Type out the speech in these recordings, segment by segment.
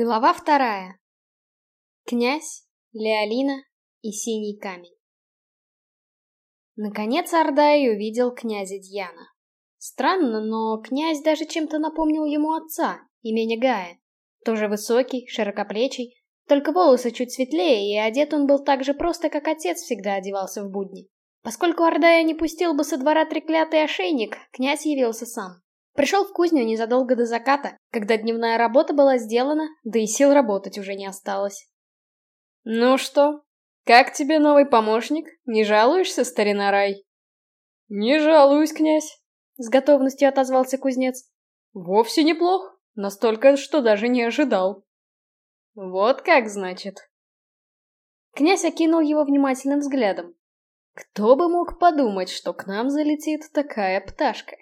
Глава вторая. Князь, Леолина и синий камень. Наконец Ардай увидел князя Дьяна. Странно, но князь даже чем-то напомнил ему отца, имени Гая. Тоже высокий, широкоплечий, только волосы чуть светлее, и одет он был так же просто, как отец всегда одевался в будни. Поскольку Ардая не пустил бы со двора треклятый ошейник, князь явился сам. Пришел в кузню незадолго до заката, когда дневная работа была сделана, да и сил работать уже не осталось. «Ну что, как тебе новый помощник? Не жалуешься, старина Рай?» «Не жалуюсь, князь», — с готовностью отозвался кузнец. «Вовсе неплох, настолько, что даже не ожидал». «Вот как, значит?» Князь окинул его внимательным взглядом. Кто бы мог подумать, что к нам залетит такая пташка?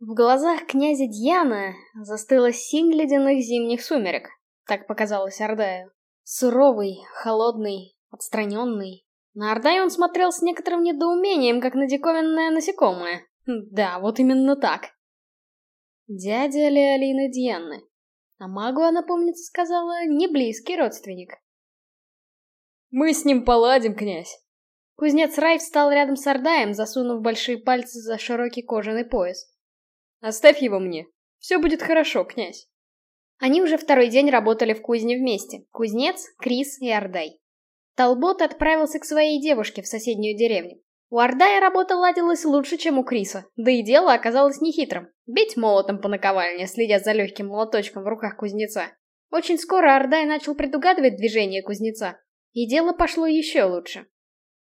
В глазах князя Дьяна застыла синь ледяных зимних сумерек, так показалось Ордаю. Суровый, холодный, отстраненный. На Ордаю он смотрел с некоторым недоумением, как на диковинное насекомое. Да, вот именно так. Дядя Леолины Дьянны. А магу она, помнится, сказала, не близкий родственник. «Мы с ним поладим, князь!» Кузнец Рай встал рядом с Ордаем, засунув большие пальцы за широкий кожаный пояс. Оставь его мне. Все будет хорошо, князь. Они уже второй день работали в кузне вместе. Кузнец, Крис и Ордай. Талбот отправился к своей девушке в соседнюю деревню. У Ордая работа ладилась лучше, чем у Криса, да и дело оказалось нехитрым. Бить молотом по наковальне, следя за легким молоточком в руках кузнеца. Очень скоро Ордай начал предугадывать движение кузнеца, и дело пошло еще лучше.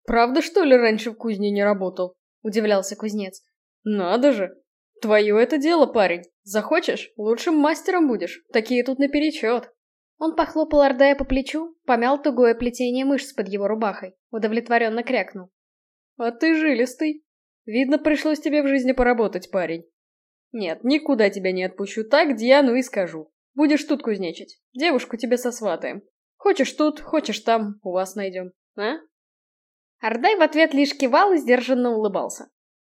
«Правда, что ли, раньше в кузне не работал?» — удивлялся кузнец. «Надо же! Твое это дело, парень. Захочешь, лучшим мастером будешь. Такие тут наперечет. Он похлопал Ордая по плечу, помял тугое плетение мышц под его рубахой, удовлетворенно крякнул. А ты жилистый. Видно, пришлось тебе в жизни поработать, парень. Нет, никуда тебя не отпущу, так Диану и скажу. Будешь тут кузнечить. Девушку тебе сосватаем. Хочешь тут, хочешь там, у вас найдем. А? Ордай в ответ лишь кивал и сдержанно улыбался.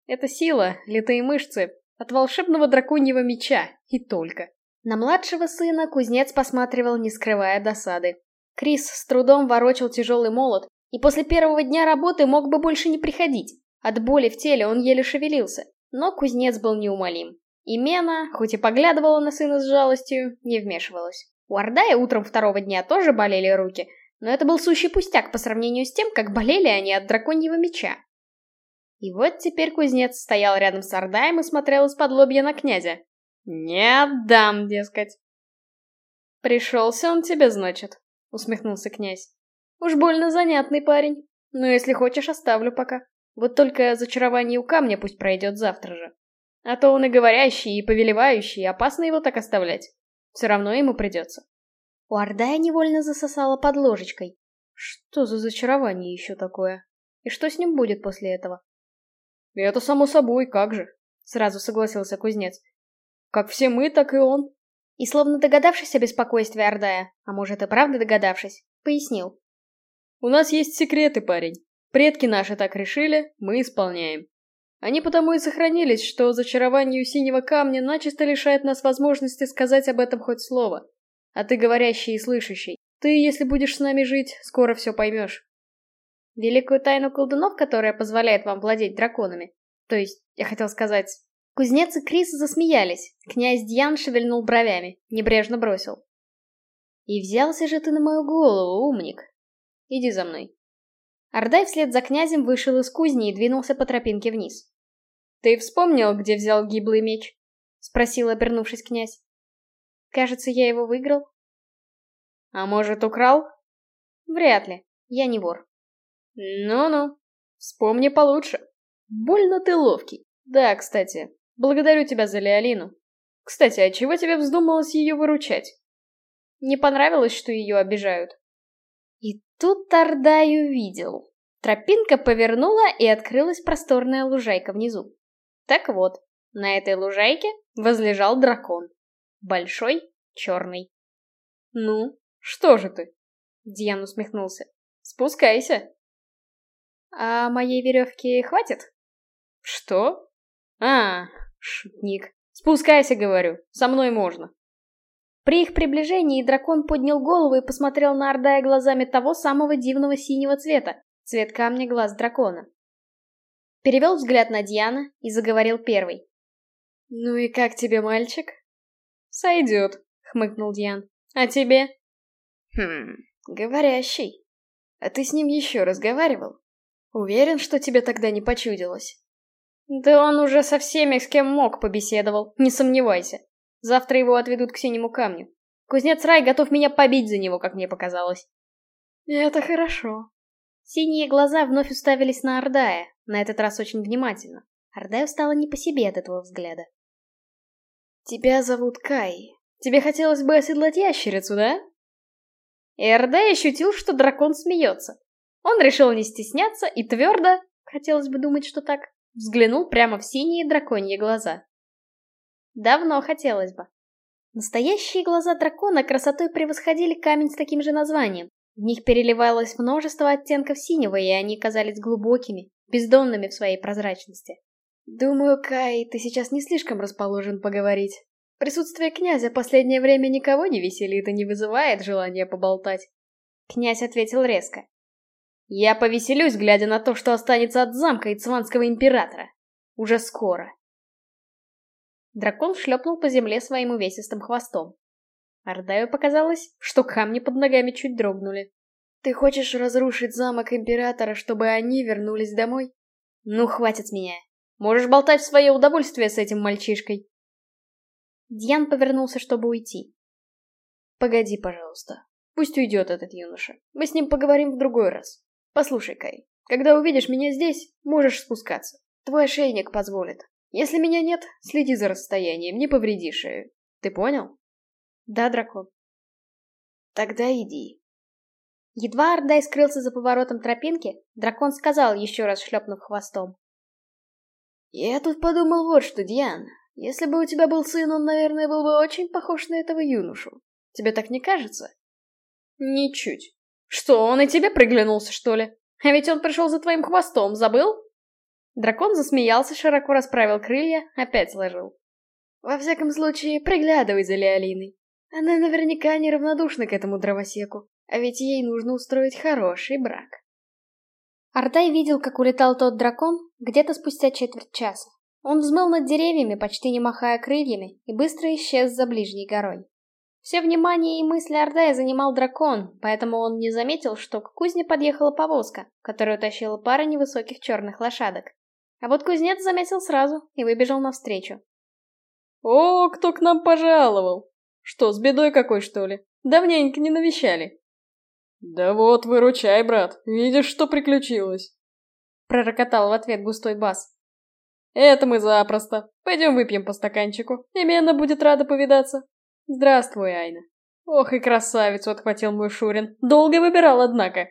Это сила, литые мышцы, от волшебного драконьего меча, и только. На младшего сына кузнец посматривал, не скрывая досады. Крис с трудом ворочал тяжелый молот, и после первого дня работы мог бы больше не приходить. От боли в теле он еле шевелился, но кузнец был неумолим. И Мена, хоть и поглядывала на сына с жалостью, не вмешивалась. У Ордая утром второго дня тоже болели руки, но это был сущий пустяк по сравнению с тем, как болели они от драконьего меча. И вот теперь кузнец стоял рядом с Ордаем и смотрел из-под лобья на князя. «Не отдам, дескать». «Пришелся он тебе, значит?» — усмехнулся князь. «Уж больно занятный парень. Но если хочешь, оставлю пока. Вот только зачарование у камня пусть пройдет завтра же. А то он и говорящий, и повелевающий, опасно его так оставлять. Все равно ему придется». У Ордая невольно засосала под ложечкой. Что за зачарование еще такое? И что с ним будет после этого? «Это само собой, как же», — сразу согласился кузнец. «Как все мы, так и он». И словно догадавшись о беспокойстве Ордая, а может и правда догадавшись, пояснил. «У нас есть секреты, парень. Предки наши так решили, мы исполняем. Они потому и сохранились, что зачарованию синего камня начисто лишает нас возможности сказать об этом хоть слово. А ты говорящий и слышащий. Ты, если будешь с нами жить, скоро все поймешь. Великую тайну колдунов, которая позволяет вам владеть драконами. То есть, я хотел сказать... Кузнец и Крис засмеялись. Князь Дьян шевельнул бровями, небрежно бросил. И взялся же ты на мою голову, умник. Иди за мной. Ордай вслед за князем вышел из кузни и двинулся по тропинке вниз. «Ты вспомнил, где взял гиблый меч?» — спросил, обернувшись князь. «Кажется, я его выиграл». «А может, украл?» «Вряд ли. Я не вор». Ну-ну, вспомни получше. Больно ты ловкий. Да, кстати, благодарю тебя за Леолину. Кстати, а чего тебе вздумалось ее выручать? Не понравилось, что ее обижают. И тут Тардай увидел. Тропинка повернула, и открылась просторная лужайка внизу. Так вот, на этой лужайке возлежал дракон. Большой, черный. «Ну, что же ты?» Диан усмехнулся. «Спускайся!» А моей веревки хватит? Что? А, шутник. Спускайся, говорю. Со мной можно. При их приближении дракон поднял голову и посмотрел на Ордая глазами того самого дивного синего цвета, цвет камня глаз дракона. Перевел взгляд на Диана и заговорил первый. «Ну и как тебе, мальчик?» «Сойдет», — хмыкнул Диан. «А тебе?» «Хм, говорящий. А ты с ним еще разговаривал? Уверен, что тебе тогда не почудилось?» «Да он уже со всеми, с кем мог, побеседовал, не сомневайся. Завтра его отведут к синему камню. Кузнец Рай готов меня побить за него, как мне показалось». «Это хорошо». Синие глаза вновь уставились на Ордая, на этот раз очень внимательно. Ордаю стало не по себе от этого взгляда. «Тебя зовут Кай. Тебе хотелось бы оседлать ящерицу, да?» И Ордай ощутил, что дракон смеется. Он решил не стесняться и твердо, хотелось бы думать, что так, взглянул прямо в синие драконьи глаза. Давно хотелось бы. Настоящие глаза дракона красотой превосходили камень с таким же названием. В них переливалось множество оттенков синего, и они казались глубокими, бездонными в своей прозрачности. «Думаю, Кай, ты сейчас не слишком расположен поговорить. Присутствие князя последнее время никого не веселит и не вызывает желания поболтать». Князь ответил резко. «Я повеселюсь, глядя на то, что останется от замка и цванского императора. Уже скоро». Дракон шлепнул по земле своим увесистым хвостом. Ардаю показалось, что камни под ногами чуть дрогнули. «Ты хочешь разрушить замок Императора, чтобы они вернулись домой?» «Ну, хватит меня. Можешь болтать в свое удовольствие с этим мальчишкой». Дьян повернулся, чтобы уйти. «Погоди, пожалуйста. Пусть уйдет этот юноша. Мы с ним поговорим в другой раз. Послушай, Кай, когда увидишь меня здесь, можешь спускаться. Твой ошейник позволит. Если меня нет, следи за расстоянием, не повреди шею. Ты понял?» «Да, дракон». «Тогда иди». Едва Ардай скрылся за поворотом тропинки, дракон сказал, еще раз шлепнув хвостом. «Я тут подумал вот что, Диан. Если бы у тебя был сын, он, наверное, был бы очень похож на этого юношу. Тебе так не кажется?» «Ничуть. Что, он и тебе приглянулся, что ли? А ведь он пришел за твоим хвостом, забыл?» Дракон засмеялся, широко расправил крылья, опять сложил. «Во всяком случае, приглядывай за Леолиной. Она наверняка неравнодушна к этому дровосеку. А ведь ей нужно устроить хороший брак. Артай видел, как улетал тот дракон где-то спустя четверть часа. Он взмыл над деревьями, почти не махая крыльями, и быстро исчез за ближней горой. Все внимание и мысли Ардая занимал дракон, поэтому он не заметил, что к кузне подъехала повозка, которую тащила пара невысоких черных лошадок. А вот кузнец заметил сразу и выбежал навстречу. «О, кто к нам пожаловал? Что, с бедой какой, что ли? Давненько не навещали». «Да вот, выручай, брат, видишь, что приключилось?» Пророкотал в ответ густой бас. «Это мы запросто. Пойдем выпьем по стаканчику. Именно будет рада повидаться. Здравствуй, Айна». Ох и красавицу отхватил мой Шурин. Долго выбирал, однако.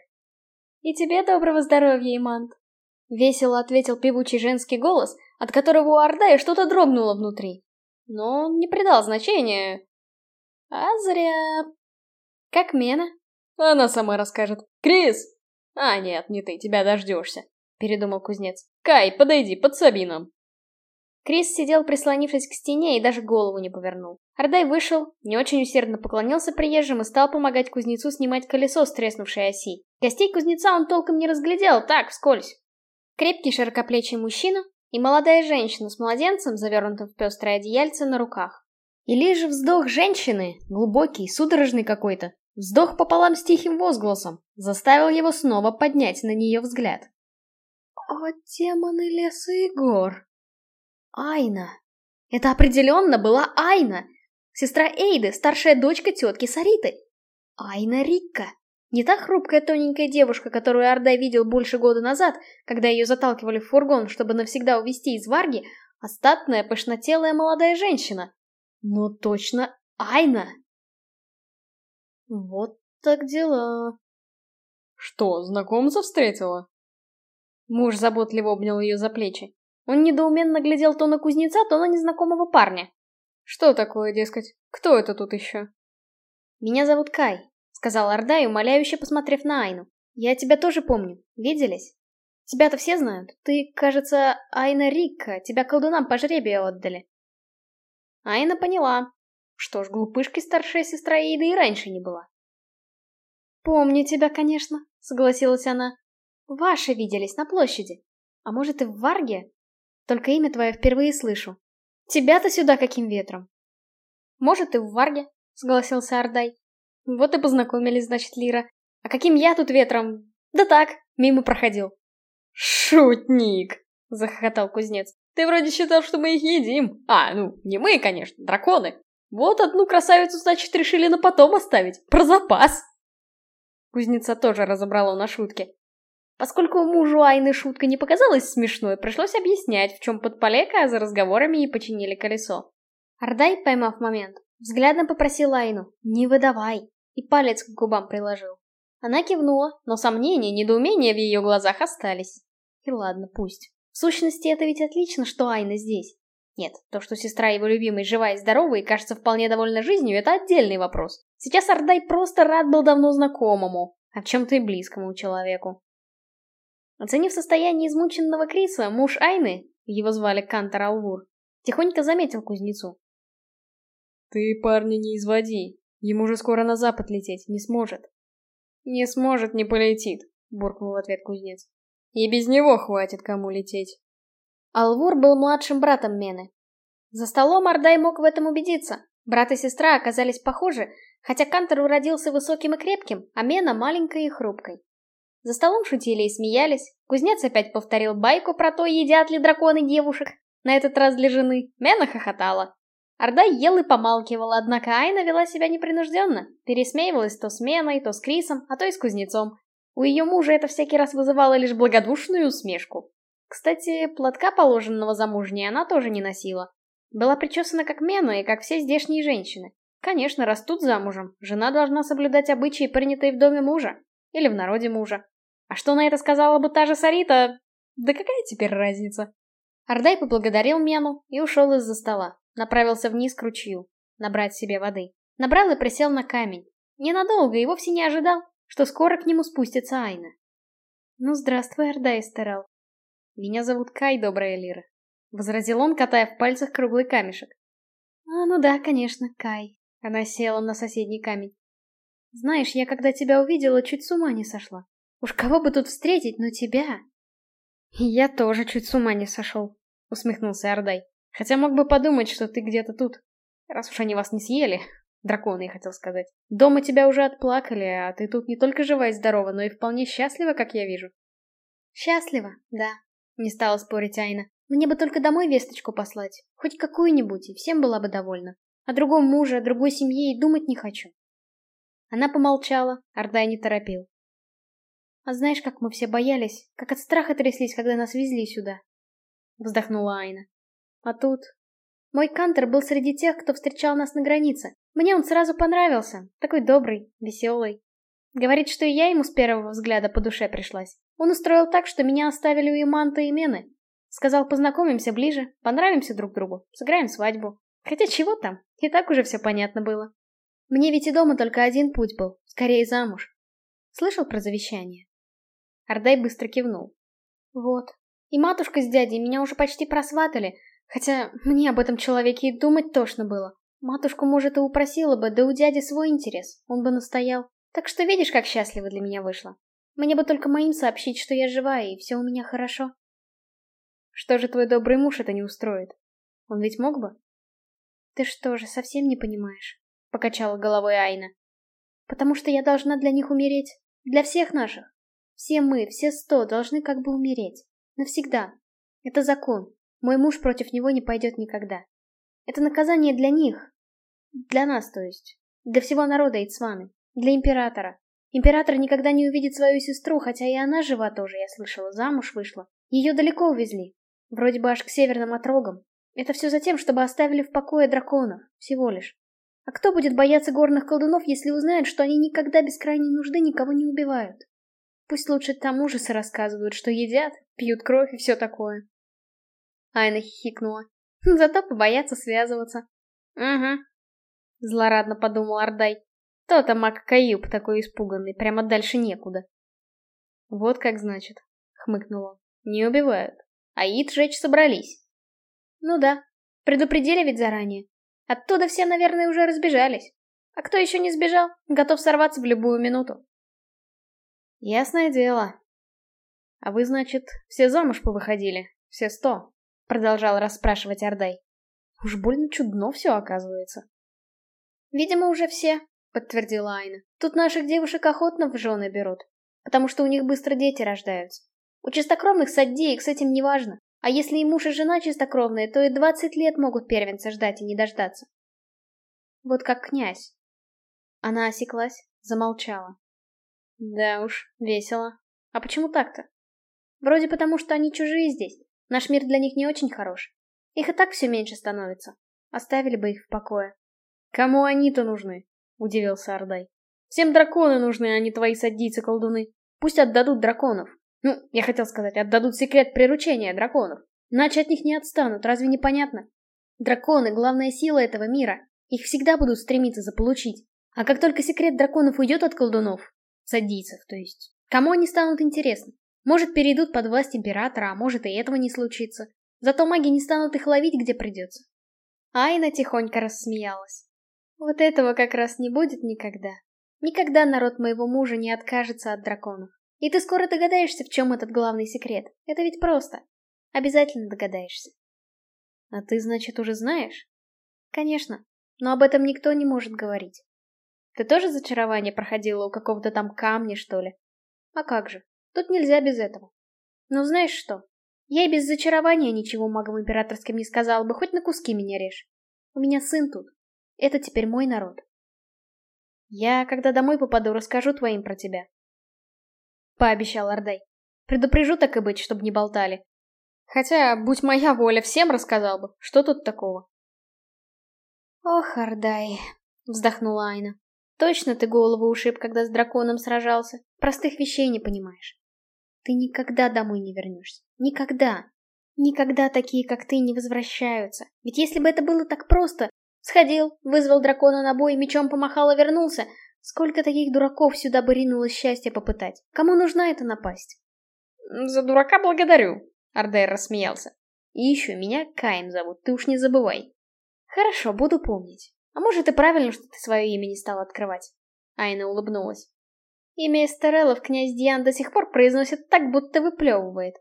«И тебе доброго здоровья, Имант!» Весело ответил певучий женский голос, от которого у Ордая что-то дрогнуло внутри. Но он не придал значения. А зря... Как Мена? Она сама расскажет. Крис! А, нет, не ты, тебя дождешься, передумал кузнец. Кай, подойди, подсоби нам. Крис сидел, прислонившись к стене, и даже голову не повернул. Ардай вышел, не очень усердно поклонился приезжим и стал помогать кузнецу снимать колесо с треснувшей оси. Гостей кузнеца он толком не разглядел, так, вскользь. Крепкий широкоплечий мужчина и молодая женщина с младенцем, завернутым в пестрое одеяльце на руках. И лишь вздох женщины, глубокий, судорожный какой-то, Вздох пополам с тихим возгласом заставил его снова поднять на нее взгляд. «О, демоны леса и гор!» Айна! Это определенно была Айна! Сестра Эйды, старшая дочка тетки Сариты. Айна Рикка. Не та хрупкая тоненькая девушка, которую Ардай видел больше года назад, когда ее заталкивали в фургон, чтобы навсегда увезти из Варги, а статная, пышнотелая молодая женщина. Но точно Айна! Вот так дела. Что, знакомца встретила? Муж заботливо обнял ее за плечи. Он недоуменно глядел то на кузнеца, то на незнакомого парня. Что такое, дескать? Кто это тут еще? Меня зовут Кай, сказал Ордай, умоляюще посмотрев на Айну. Я тебя тоже помню. Виделись? Тебя-то все знают. Ты, кажется, Айна Рикка. Тебя колдунам по жребию отдали. Айна поняла. Что ж, глупышкой старшая сестра Ида и раньше не была. «Помню тебя, конечно», — согласилась она. «Ваши виделись на площади. А может и в Варге? Только имя твое впервые слышу. Тебя-то сюда каким ветром?» «Может и в Варге», — согласился Ардай. «Вот и познакомились, значит, Лира. А каким я тут ветром? Да так, мимо проходил». «Шутник!» — захохотал кузнец. «Ты вроде считал, что мы их едим. А, ну, не мы, конечно, драконы. Вот одну красавицу, значит, решили на потом оставить. Про запас!» Кузнеца тоже разобрала на шутке. Поскольку мужу Айны шутка не показалась смешной, пришлось объяснять, в чем подполека, а за разговорами и починили колесо. Ардай, поймав момент, взглядом попросил Айну «Не выдавай!» и палец к губам приложил. Она кивнула, но сомнения, недоумения в ее глазах остались. И ладно, пусть. В сущности, это ведь отлично, что Айна здесь. Нет, то, что сестра его любимой жива и здорова и кажется вполне довольна жизнью, это отдельный вопрос. Сейчас Ардай просто рад был давно знакомому, а в чем-то и близкому человеку. Оценив состояние измученного Криса, муж Айны, его звали Кантор Алвур, тихонько заметил кузнецу. «Ты парня не изводи, ему же скоро на запад лететь не сможет». «Не сможет, не полетит», — буркнул в ответ кузнец. «И без него хватит кому лететь». Алвур был младшим братом Мены. За столом Ардай мог в этом убедиться. Брат и сестра оказались похожи, хотя Кантор уродился высоким и крепким, а Мена маленькой и хрупкой. За столом шутили и смеялись. Кузнец опять повторил байку про то, едят ли драконы девушек, на этот раз для жены. Мена хохотала. Ардай ел и помалкивал, однако Айна вела себя непринужденно. Пересмеивалась то с Меной, то с Крисом, а то и с кузнецом. У ее мужа это всякий раз вызывало лишь благодушную усмешку. Кстати, платка, положенного замужней, она тоже не носила. Была причесана как Мена и как все здешние женщины. Конечно, растут замужем. Жена должна соблюдать обычаи, принятые в доме мужа. Или в народе мужа. А что на это сказала бы та же Сарита? Да какая теперь разница? Ардай поблагодарил Мену и ушел из-за стола. Направился вниз к ручью. Набрать себе воды. Набрал и присел на камень. Ненадолго и вовсе не ожидал, что скоро к нему спустится Айна. «Ну, здравствуй, Ардай Эстерал. «Меня зовут Кай, добрая Лира», — возразил он, катая в пальцах круглый камешек. «А, ну да, конечно, Кай». Она села на соседний камень. «Знаешь, я когда тебя увидела, чуть с ума не сошла. Уж кого бы тут встретить, но тебя...» «Я тоже чуть с ума не сошел», — усмехнулся Ардай. «Хотя мог бы подумать, что ты где-то тут. Раз уж они вас не съели, драконы, я хотел сказать. Дома тебя уже отплакали, а ты тут не только жива и здорова, но и вполне счастлива, как я вижу». «Счастлива, да», не стала спорить Айна. Мне бы только домой весточку послать. Хоть какую-нибудь, и всем была бы довольна. О другом муже, о другой семье и думать не хочу. Она помолчала, Ордай не торопил. А знаешь, как мы все боялись, как от страха тряслись, когда нас везли сюда? Вздохнула Айна. А тут... Мой Кантер был среди тех, кто встречал нас на границе. Мне он сразу понравился. Такой добрый, веселый. Говорит, что и я ему с первого взгляда по душе пришлась. Он устроил так, что меня оставили у Иманта и Мены. Сказал, познакомимся ближе, понравимся друг другу, сыграем свадьбу. Хотя чего там, и так уже все понятно было. Мне ведь и дома только один путь был, скорее замуж. Слышал про завещание? Ардай быстро кивнул. Вот. И матушка с дядей меня уже почти просватали, хотя мне об этом человеке и думать тошно было. Матушку, может, и упросила бы, да у дяди свой интерес, он бы настоял. Так что видишь, как счастливо для меня вышло. Мне бы только моим сообщить, что я жива, и все у меня хорошо. Что же твой добрый муж это не устроит? Он ведь мог бы? Ты что же, совсем не понимаешь? Покачала головой Айна. Потому что я должна для них умереть. Для всех наших. Все мы, все сто, должны как бы умереть. Навсегда. Это закон. Мой муж против него не пойдет никогда. Это наказание для них. Для нас, то есть. Для всего народа Ицваны. Для императора. Император никогда не увидит свою сестру, хотя и она жива тоже, я слышала, замуж вышла. Ее далеко увезли. Вроде бы аж к северным отрогам. Это все за тем, чтобы оставили в покое драконов. Всего лишь. А кто будет бояться горных колдунов, если узнают, что они никогда без крайней нужды никого не убивают? Пусть лучше там ужасы рассказывают, что едят, пьют кровь и все такое. Айна хихикнула. Зато побоятся связываться. Угу. Злорадно подумал Ардай. То-то маг Каюб такой испуганный, прямо дальше некуда. Вот как значит, хмыкнул он. Не убивают. А Ид жечь собрались. Ну да, предупредили ведь заранее. Оттуда все, наверное, уже разбежались. А кто еще не сбежал, готов сорваться в любую минуту. Ясное дело. А вы, значит, все замуж повыходили? Все сто? Продолжал расспрашивать Ордай. Уж больно чудно все оказывается. Видимо, уже все, подтвердила Айна. Тут наших девушек охотно в жены берут, потому что у них быстро дети рождаются. У чистокровных саддеек с этим не важно. А если и муж и жена чистокровные, то и двадцать лет могут первенца ждать и не дождаться. Вот как князь. Она осеклась, замолчала. Да уж, весело. А почему так-то? Вроде потому, что они чужие здесь. Наш мир для них не очень хорош. Их и так все меньше становится. Оставили бы их в покое. Кому они-то нужны? Удивился Ардай. Всем драконы нужны, а не твои саддийцы-колдуны. Пусть отдадут драконов. Ну, я хотел сказать, отдадут секрет приручения драконов. Иначе от них не отстанут, разве не понятно? Драконы — главная сила этого мира. Их всегда будут стремиться заполучить. А как только секрет драконов уйдет от колдунов, садийцев, то есть, кому они станут интересны? Может, перейдут под власть императора, а может и этого не случится. Зато маги не станут их ловить, где придется. Айна тихонько рассмеялась. Вот этого как раз не будет никогда. Никогда народ моего мужа не откажется от драконов. И ты скоро догадаешься, в чем этот главный секрет. Это ведь просто. Обязательно догадаешься. А ты, значит, уже знаешь? Конечно. Но об этом никто не может говорить. Ты тоже зачарование проходила у какого-то там камня, что ли? А как же? Тут нельзя без этого. Ну знаешь что? Я и без зачарования ничего магам императорским не сказала бы, хоть на куски меня режь. У меня сын тут. Это теперь мой народ. Я, когда домой попаду, расскажу твоим про тебя. — пообещал Ордай. «Предупрежу так и быть, чтобы не болтали. Хотя, будь моя воля, всем рассказал бы. Что тут такого?» «Ох, Ордай», — вздохнула Айна. «Точно ты голову ушиб, когда с драконом сражался. Простых вещей не понимаешь. Ты никогда домой не вернешься. Никогда. Никогда такие, как ты, не возвращаются. Ведь если бы это было так просто, сходил, вызвал дракона на бой, мечом помахал и вернулся, Сколько таких дураков сюда бы ринулось счастье попытать? Кому нужна эта напасть? За дурака благодарю, Ардер рассмеялся. И еще меня Каем зовут, ты уж не забывай. Хорошо, буду помнить. А может и правильно, что ты свое имя не стал открывать. Айна улыбнулась. Имя Эстереллов князь Диан до сих пор произносит так, будто выплевывает.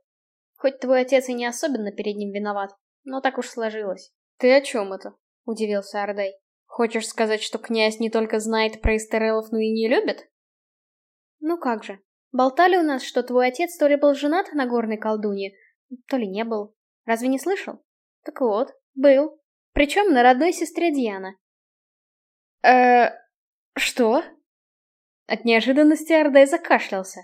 Хоть твой отец и не особенно перед ним виноват, но так уж сложилось. Ты о чем это? Удивился Ардей. Хочешь сказать, что князь не только знает про Эстерелов, но и не любит? Ну как же. Болтали у нас, что твой отец то ли был женат на горной колдуне, то ли не был. Разве не слышал? Так вот, был. Причем на родной сестре Диана. Э что? От неожиданности Ардей закашлялся.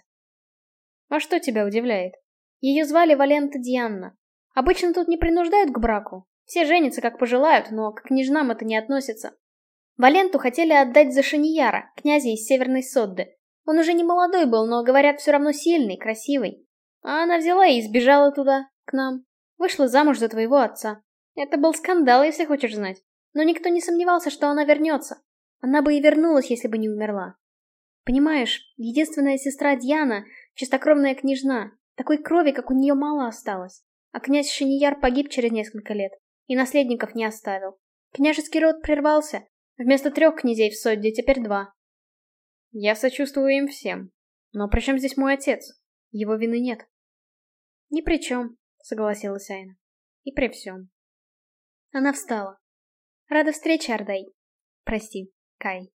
А что тебя удивляет? Ее звали Валента Дианна. Обычно тут не принуждают к браку, все женятся как пожелают, но к княжнам это не относится. Валенту хотели отдать за Шанияра, князя из Северной Содды. Он уже не молодой был, но, говорят, все равно сильный, красивый. А она взяла и сбежала туда, к нам. Вышла замуж за твоего отца. Это был скандал, если хочешь знать. Но никто не сомневался, что она вернется. Она бы и вернулась, если бы не умерла. Понимаешь, единственная сестра Диана, чистокровная княжна, такой крови, как у нее мало осталось. А князь Шинияр погиб через несколько лет и наследников не оставил. Княжеский род прервался. Вместо трех князей в Содде теперь два. Я сочувствую им всем. Но при чем здесь мой отец? Его вины нет. Ни при чем, согласилась Айна. И при всем. Она встала. Рада встрече, Ардай. Прости, Кай.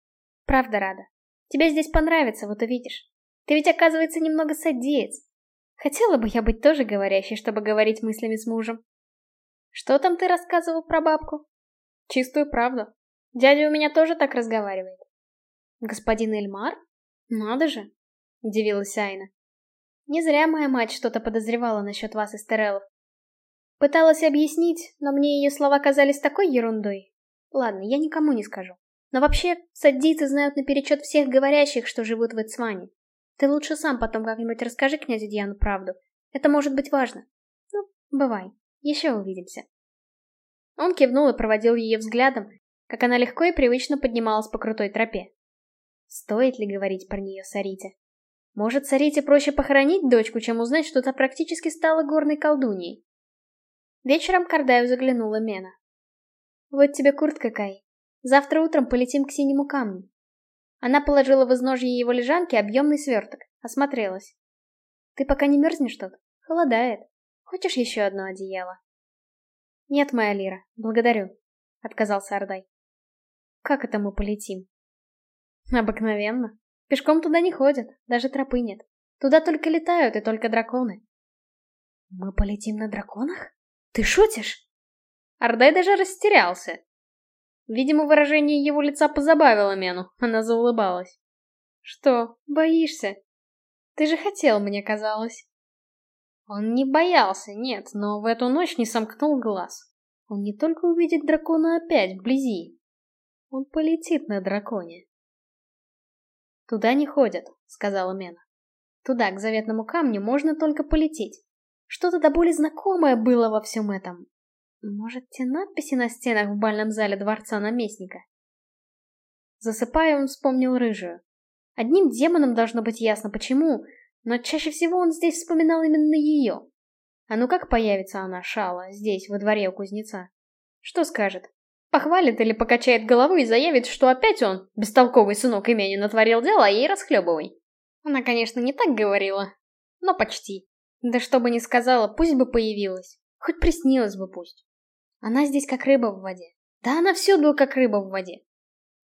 Правда рада. Тебе здесь понравится, вот увидишь. Ты ведь, оказывается, немного садеец. Хотела бы я быть тоже говорящей, чтобы говорить мыслями с мужем. Что там ты рассказывал про бабку? Чистую правду. Дядя у меня тоже так разговаривает. Господин Эльмар? Надо же, удивилась Айна. Не зря моя мать что-то подозревала насчет вас, Эстерелов. Пыталась объяснить, но мне ее слова казались такой ерундой. Ладно, я никому не скажу. Но вообще, саддийцы знают наперечет всех говорящих, что живут в Эцване. Ты лучше сам потом как-нибудь расскажи князю Диану правду. Это может быть важно. Ну, бывай. Еще увидимся. Он кивнул и проводил ее взглядом, как она легко и привычно поднималась по крутой тропе. Стоит ли говорить про нее Сарите? Может, Сарите проще похоронить дочку, чем узнать, что та практически стала горной колдуньей? Вечером Кардаю заглянула Мена. Вот тебе куртка, Кай. Завтра утром полетим к синему камню. Она положила в изножье его лежанки объемный сверток, осмотрелась. Ты пока не мерзнешь тут? Холодает. Хочешь еще одно одеяло? Нет, моя Лира, благодарю, отказался Ардай. Как это мы полетим? Обыкновенно. Пешком туда не ходят, даже тропы нет. Туда только летают и только драконы. Мы полетим на драконах? Ты шутишь? Ардай даже растерялся. Видимо, выражение его лица позабавило Мену, она заулыбалась. Что, боишься? Ты же хотел, мне казалось. Он не боялся, нет, но в эту ночь не сомкнул глаз. Он не только увидит дракона опять вблизи. Он полетит на драконе. «Туда не ходят», — сказала Мена. «Туда, к заветному камню, можно только полететь. Что-то до боли знакомое было во всем этом. Может, те надписи на стенах в бальном зале дворца наместника?» Засыпая, он вспомнил рыжую. Одним демоном должно быть ясно почему, но чаще всего он здесь вспоминал именно ее. А ну как появится она, Шала, здесь, во дворе у кузнеца? Что скажет? Похвалит или покачает головой и заявит, что опять он, бестолковый сынок имени, натворил дело, а ей расхлебывай. Она, конечно, не так говорила, но почти. Да что бы ни сказала, пусть бы появилась. Хоть приснилась бы пусть. Она здесь как рыба в воде. Да она всюду как рыба в воде.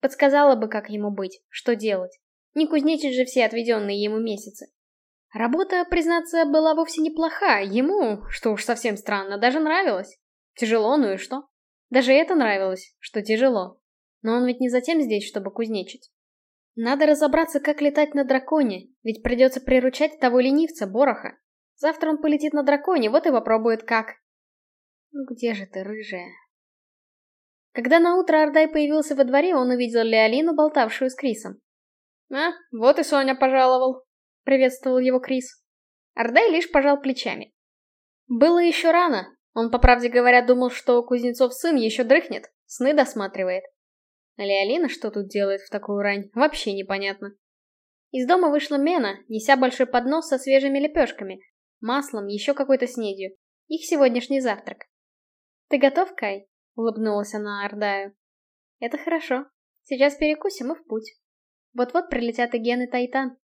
Подсказала бы, как ему быть, что делать. Не кузнечить же все отведенные ему месяцы. Работа, признаться, была вовсе неплоха. Ему, что уж совсем странно, даже нравилось. Тяжело, ну и что? Даже это нравилось, что тяжело. Но он ведь не затем здесь, чтобы кузнечить. Надо разобраться, как летать на драконе, ведь придется приручать того ленивца, Бороха. Завтра он полетит на драконе, вот и попробует как. Ну где же ты, рыжая? Когда наутро Ардай появился во дворе, он увидел Леолину, болтавшую с Крисом. «А, вот и Соня пожаловал», — приветствовал его Крис. Ардай лишь пожал плечами. Было еще рано, он, по правде говоря, думал, что Кузнецов сын еще дрыхнет, сны досматривает. А Леолина что тут делает в такую рань, вообще непонятно. Из дома вышла Мена, неся большой поднос со свежими лепешками, маслом, еще какой-то снедью. Их сегодняшний завтрак. «Ты готов, Кай?» — улыбнулась она Ардаю. «Это хорошо. Сейчас перекусим и в путь. Вот-вот прилетят и Ген и Тайтан».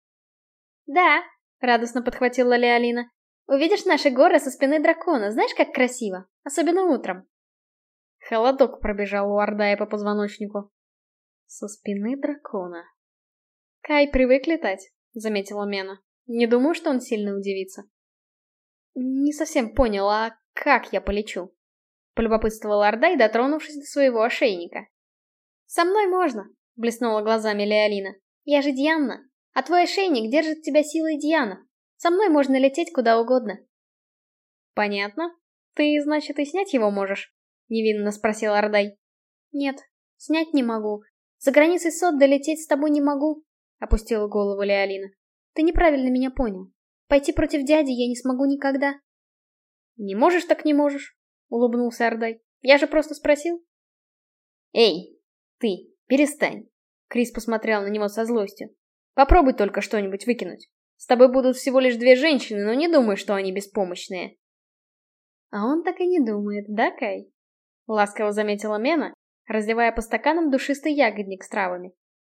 «Да», — радостно подхватила Леолина. Увидишь наши горы со спины дракона, знаешь, как красиво? Особенно утром. Холодок пробежал у Ордая по позвоночнику. Со спины дракона. Кай привык летать, заметила Мена. Не думаю, что он сильно удивится. Не совсем понял, а как я полечу? Полюбопытствовал Ордай, дотронувшись до своего ошейника. Со мной можно, блеснула глазами Леолина. Я же Дианна, а твой ошейник держит тебя силой Диана. Со мной можно лететь куда угодно. Понятно. Ты, значит, и снять его можешь? Невинно спросил Ардай. Нет, снять не могу. За границей сот долететь с тобой не могу, опустила голову Леолина. Ты неправильно меня понял. Пойти против дяди я не смогу никогда. Не можешь, так не можешь, улыбнулся Ардай. Я же просто спросил. Эй, ты, перестань. Крис посмотрел на него со злостью. Попробуй только что-нибудь выкинуть. С тобой будут всего лишь две женщины, но не думай, что они беспомощные. А он так и не думает, да, Кай? Ласково заметила Мена, разливая по стаканам душистый ягодник с травами.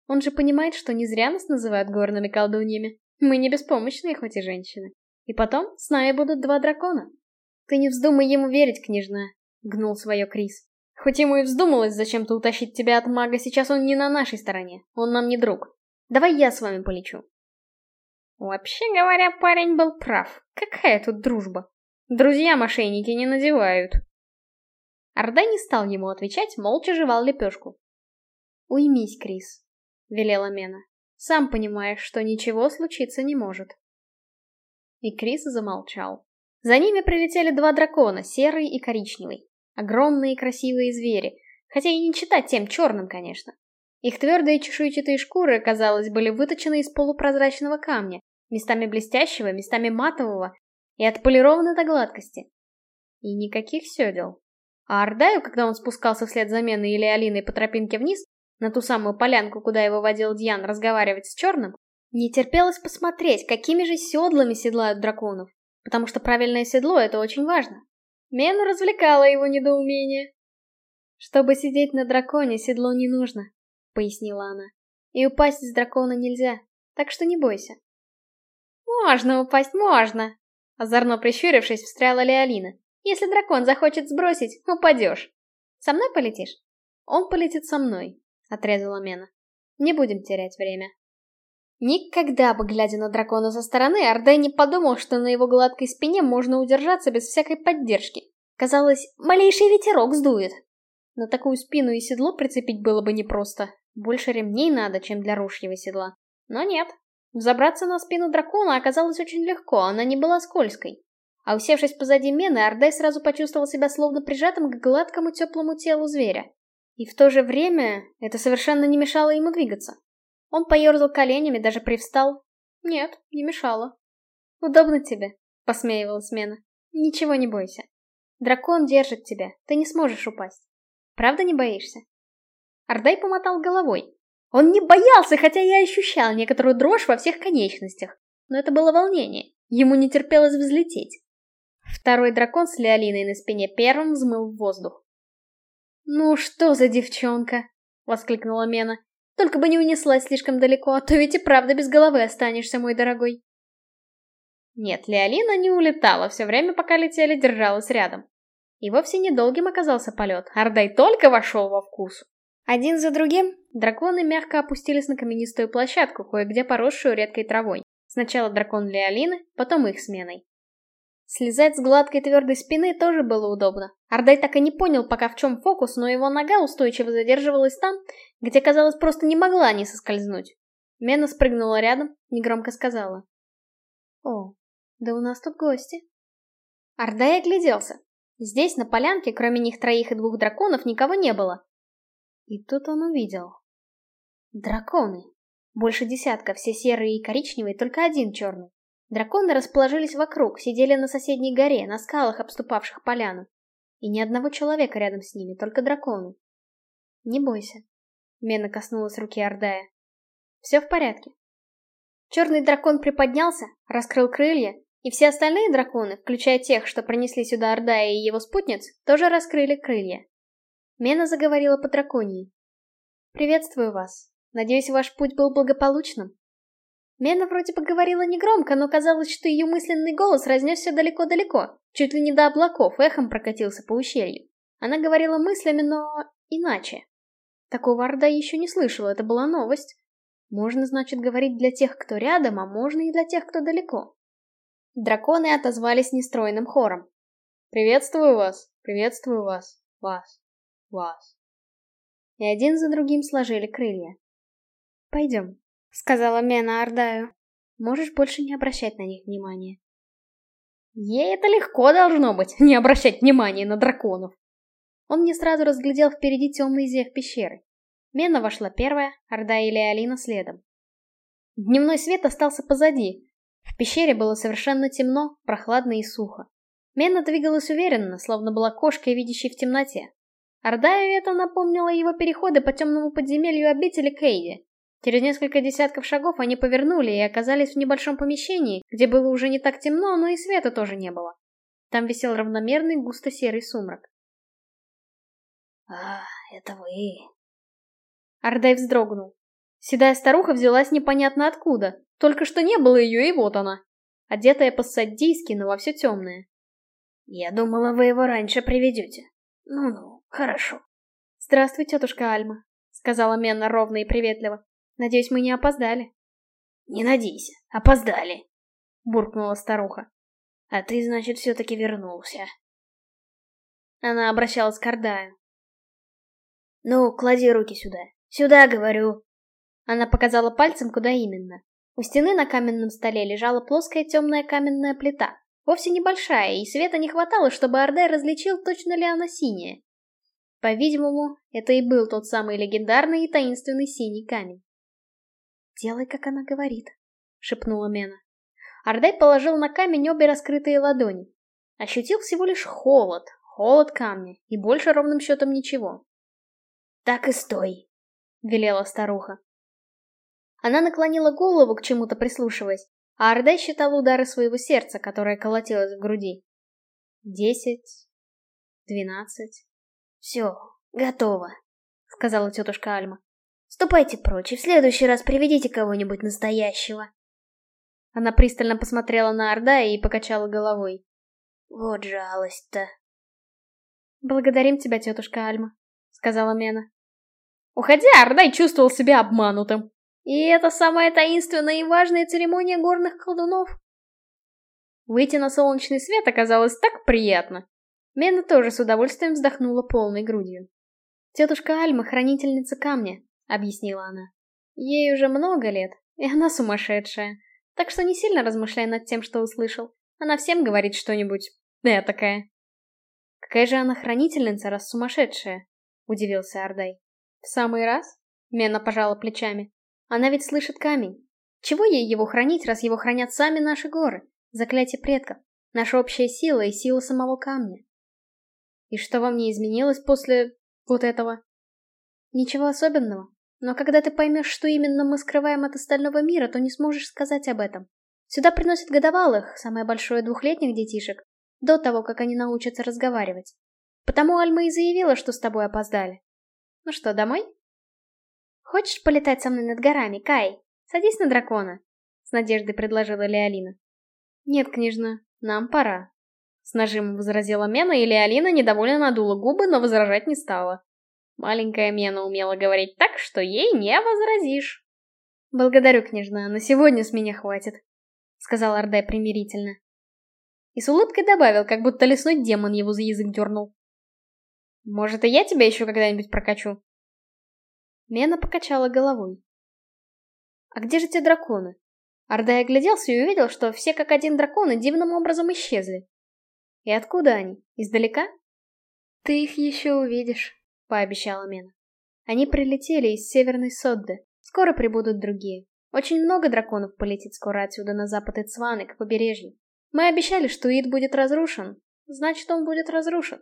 Он же понимает, что не зря нас называют горными колдуньями. Мы не беспомощные, хоть и женщины. И потом с нами будут два дракона. Ты не вздумай ему верить, княжна, гнул свое Крис. Хоть ему и вздумалось зачем-то утащить тебя от мага, сейчас он не на нашей стороне. Он нам не друг. Давай я с вами полечу. Вообще говоря, парень был прав. Какая тут дружба? Друзья мошенники не надевают. Орда не стал ему отвечать, молча жевал лепешку. «Уймись, Крис», — велела Мена. «Сам понимаешь, что ничего случиться не может». И Крис замолчал. За ними прилетели два дракона, серый и коричневый. Огромные красивые звери, хотя и не читать тем черным, конечно. Их твердые чешуйчатые шкуры, казалось, были выточены из полупрозрачного камня, местами блестящего, местами матового и отполированы до гладкости. И никаких седел. А Ардаю, когда он спускался вслед за Меной или Алиной по тропинке вниз, на ту самую полянку, куда его водил Дьян разговаривать с Черным, не терпелось посмотреть, какими же седлами седлают драконов, потому что правильное седло — это очень важно. Мену развлекало его недоумение. Чтобы сидеть на драконе, седло не нужно, пояснила она. И упасть с дракона нельзя, так что не бойся. Можно упасть, можно! Озорно прищурившись, встряла Леолина. Если дракон захочет сбросить, упадешь. Со мной полетишь? Он полетит со мной, отрезала Мена. Не будем терять время. Никогда бы, глядя на дракона со стороны, Ордей не подумал, что на его гладкой спине можно удержаться без всякой поддержки. Казалось, малейший ветерок сдует. На такую спину и седло прицепить было бы непросто. Больше ремней надо, чем для ружьего седла. Но нет. Взобраться на спину дракона оказалось очень легко, она не была скользкой. А усевшись позади Мены, Ордай сразу почувствовал себя словно прижатым к гладкому теплому телу зверя. И в то же время это совершенно не мешало ему двигаться. Он поерзал коленями, даже привстал. Нет, не мешало. «Удобно тебе», — посмеивалась Мена. «Ничего не бойся. Дракон держит тебя, ты не сможешь упасть. Правда не боишься?» Ардай помотал головой. Он не боялся, хотя я ощущал некоторую дрожь во всех конечностях. Но это было волнение. Ему не терпелось взлететь. Второй дракон с Леолиной на спине первым взмыл в воздух. «Ну что за девчонка?» — воскликнула Мена. Только бы не унеслась слишком далеко, а то ведь и правда без головы останешься, мой дорогой. Нет, Леолина не улетала, все время, пока летели, держалась рядом. И вовсе недолгим оказался полет, Ардай только вошел во вкус. Один за другим драконы мягко опустились на каменистую площадку, кое-где поросшую редкой травой. Сначала дракон Леолины, потом их сменой. Слезать с гладкой твердой спины тоже было удобно. Ардай так и не понял пока в чем фокус, но его нога устойчиво задерживалась там, где, казалось, просто не могла не соскользнуть. Мена спрыгнула рядом, негромко сказала. «О, да у нас тут гости». Ардай огляделся. Здесь, на полянке, кроме них троих и двух драконов, никого не было. И тут он увидел. Драконы. Больше десятка, все серые и коричневые, только один черный. Драконы расположились вокруг, сидели на соседней горе, на скалах, обступавших поляну. И ни одного человека рядом с ними, только драконы. Не бойся. Мена коснулась руки Ордая. Все в порядке. Черный дракон приподнялся, раскрыл крылья, и все остальные драконы, включая тех, что пронесли сюда Ордая и его спутниц, тоже раскрыли крылья. Мена заговорила по драконии. «Приветствую вас. Надеюсь, ваш путь был благополучным?» Мена вроде бы говорила негромко, но казалось, что ее мысленный голос разнесся далеко-далеко, чуть ли не до облаков, эхом прокатился по ущелью. Она говорила мыслями, но иначе. Такого Орда еще не слышала, это была новость. Можно, значит, говорить для тех, кто рядом, а можно и для тех, кто далеко. Драконы отозвались нестройным хором. «Приветствую вас, приветствую вас, вас, вас». И один за другим сложили крылья. «Пойдем», — сказала Мена Ардаю. «Можешь больше не обращать на них внимания». Ей это легко должно быть, не обращать внимания на драконов. Он не сразу разглядел впереди темный зев пещеры. Мена вошла первая, Орда и Леолина следом. Дневной свет остался позади. В пещере было совершенно темно, прохладно и сухо. Мена двигалась уверенно, словно была кошкой, видящей в темноте. Ордаю это напомнило его переходы по темному подземелью обители Кейди. Через несколько десятков шагов они повернули и оказались в небольшом помещении, где было уже не так темно, но и света тоже не было. Там висел равномерный густо-серый сумрак. «А, это вы...» Ардай вздрогнул. Седая старуха взялась непонятно откуда. Только что не было ее, и вот она. Одетая по-саддийски, но во все темное. «Я думала, вы его раньше приведете. Ну-ну, хорошо». «Здравствуй, тетушка Альма», — сказала Менна ровно и приветливо. Надеюсь, мы не опоздали. Не надейся, опоздали, буркнула старуха. А ты, значит, все-таки вернулся. Она обращалась к Ардаю. Ну, клади руки сюда. Сюда, говорю. Она показала пальцем, куда именно. У стены на каменном столе лежала плоская темная каменная плита. Вовсе небольшая, и света не хватало, чтобы Ардай различил, точно ли она синяя. По-видимому, это и был тот самый легендарный и таинственный синий камень. «Делай, как она говорит», — шепнула Мена. Ардай положил на камень обе раскрытые ладони. Ощутил всего лишь холод, холод камня, и больше ровным счетом ничего. «Так и стой», — велела старуха. Она наклонила голову к чему-то прислушиваясь, а Ардай считал удары своего сердца, которое колотилось в груди. Десять, двенадцать. Все, Готово, сказала тетушка Альма. Ступайте прочь и в следующий раз приведите кого-нибудь настоящего. Она пристально посмотрела на Ордая и покачала головой. Вот жалость-то. Благодарим тебя, тетушка Альма, сказала Мена. Уходя, Ордай чувствовал себя обманутым. И это самая таинственная и важная церемония горных колдунов. Выйти на солнечный свет оказалось так приятно. Мена тоже с удовольствием вздохнула полной грудью. «Тетушка Альма — хранительница камня», — объяснила она. «Ей уже много лет, и она сумасшедшая. Так что не сильно размышляй над тем, что услышал. Она всем говорит что-нибудь такая. «Какая же она хранительница, раз сумасшедшая?» — удивился Ардай. «В самый раз?» — Мена пожала плечами. «Она ведь слышит камень. Чего ей его хранить, раз его хранят сами наши горы? Заклятие предков. Наша общая сила и сила самого камня. И что во мне изменилось после... вот этого? Ничего особенного. Но когда ты поймешь, что именно мы скрываем от остального мира, то не сможешь сказать об этом. Сюда приносят годовалых, самое большое двухлетних детишек, до того, как они научатся разговаривать. Потому Альма и заявила, что с тобой опоздали. Ну что, домой? Хочешь полетать со мной над горами, Кай? Садись на дракона, с надеждой предложила Леолина. Нет, княжна, нам пора. С нажимом возразила Мена, и Леолина недовольно надула губы, но возражать не стала. Маленькая Мена умела говорить так, что ей не возразишь. «Благодарю, княжна, на сегодня с меня хватит», — сказал Ордай примирительно. И с улыбкой добавил, как будто лесной демон его за язык дернул. «Может, и я тебя еще когда-нибудь прокачу?» Мена покачала головой. «А где же те драконы?» Ордай огляделся и увидел, что все как один драконы дивным образом исчезли. «И откуда они? Издалека?» «Ты их еще увидишь», пообещала Мена. Они прилетели из Северной Содды. Скоро прибудут другие. Очень много драконов полетит скоро отсюда на запад Ицваны, к побережью. Мы обещали, что Ид будет разрушен. Значит, он будет разрушен.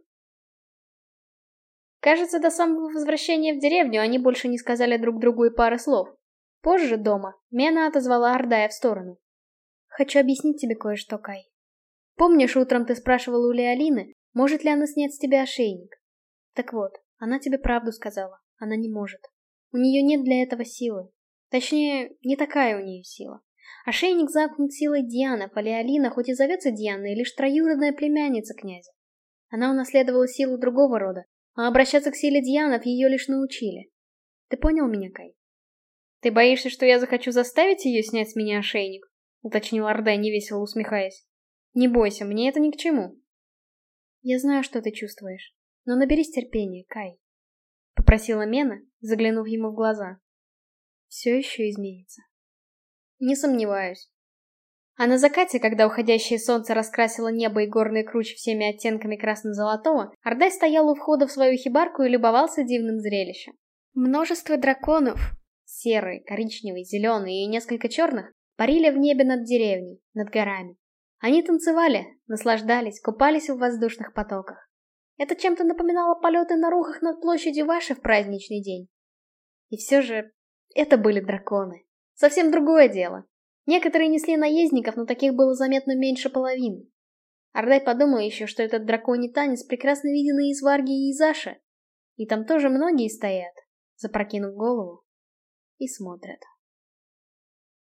Кажется, до самого возвращения в деревню они больше не сказали друг другу и пары слов. Позже, дома, Мена отозвала Ардая в сторону. «Хочу объяснить тебе кое-что, Кай. Помнишь, утром ты спрашивала у Леолины, может ли она снять с тебя ошейник? Так вот, она тебе правду сказала. Она не может. У нее нет для этого силы. Точнее, не такая у нее сила. Ошейник замкнут силой Дианы, а Леолина, хоть и зовется Дианой, лишь троюродная племянница князя. Она унаследовала силу другого рода, а обращаться к силе Дианов ее лишь научили. Ты понял меня, Кай? Ты боишься, что я захочу заставить ее снять с меня ошейник? Уточнил Ордай, невесело усмехаясь. Не бойся, мне это ни к чему. Я знаю, что ты чувствуешь. Но наберись терпения, Кай. Попросила Мена, заглянув ему в глаза. Все еще изменится. Не сомневаюсь. А на закате, когда уходящее солнце раскрасило небо и горные кручи всеми оттенками красно-золотого, Ордай стоял у входа в свою хибарку и любовался дивным зрелищем. Множество драконов, серые, коричневые, зеленые и несколько черных, парили в небе над деревней, над горами. Они танцевали, наслаждались, купались в воздушных потоках. Это чем-то напоминало полеты на рухах над площадью ваши в праздничный день. И все же, это были драконы. Совсем другое дело. Некоторые несли наездников, но таких было заметно меньше половины. Ардай подумал еще, что этот драконий танец прекрасно виден и из Варги, и из Аши. И там тоже многие стоят, запрокинув голову, и смотрят.